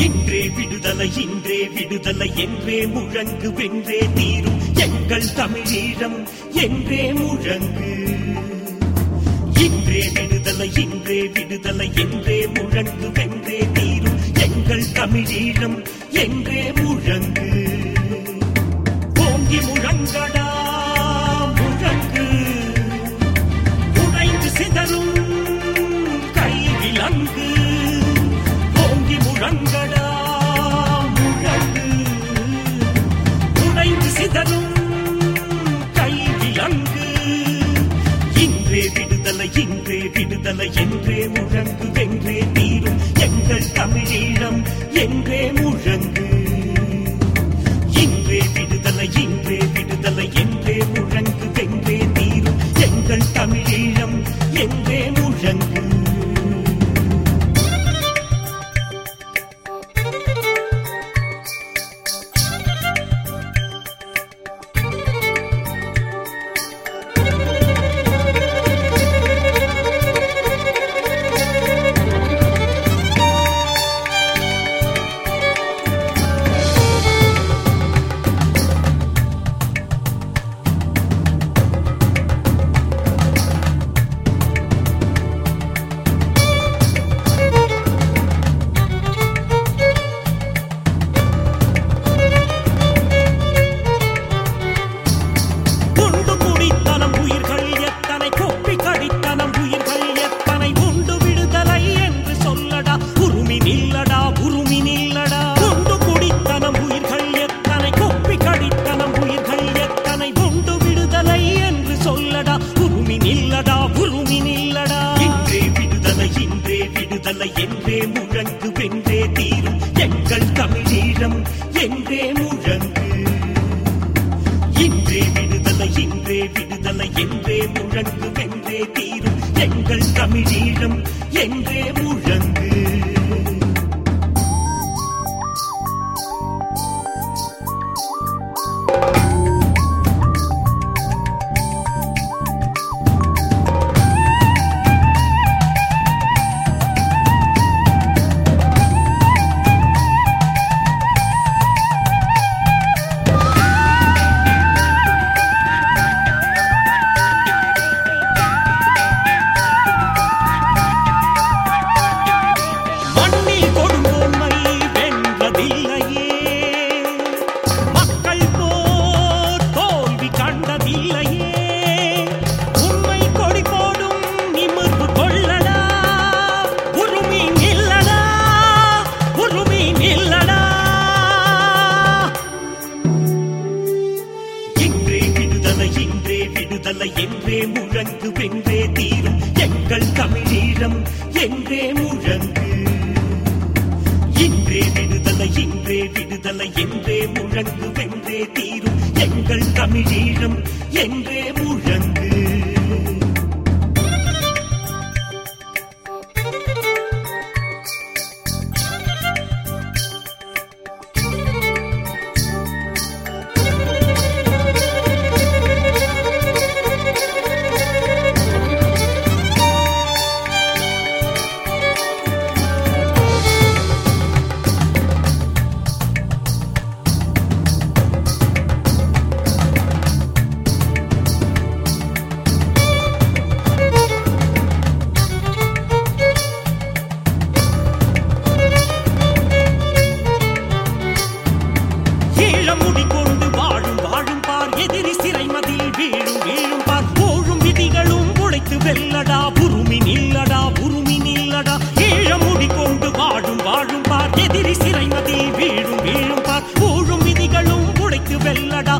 இன்றே விடுதலை இன்றே விடுதலை என்றே முழங்கு வென்றே தீரும் எங்கள் தமிழீழம் என்றே முழங்கு. இன்றே விடுதலை இன்றே விடுதலை என்றே முழங்கு வென்றே தீரும் எங்கள் தமிழீழம் என்றே முழங்கு. என்றே விடுதலை என்றே முழங்கு என்றே தீரும். எங்கள் தமிழீழம் என்றே முழங்கு இன்றே விடுதலை இன்றே விடுதலை என்றே முழங்கு வென்றே தீரும். எங்கள் தமிழீழம் என்றே முழங்கு. தமிழீழம் என்றே முழங்கு. இன்றே விடுதலை இன்றே விடுதலை என்றே முழங்கு வென்றே தீரும் எங்கள் தமிழீழம் என்றே உழைத்து உருமி நில்லடா உருமி நில்லடா. ஈழ முடி கொண்டு வாழும் வாழும் பார். எதிரி சிறை வீழும் வீழும் பார். ஊழும் விதிகளும் உடைத்து வெல்லடா.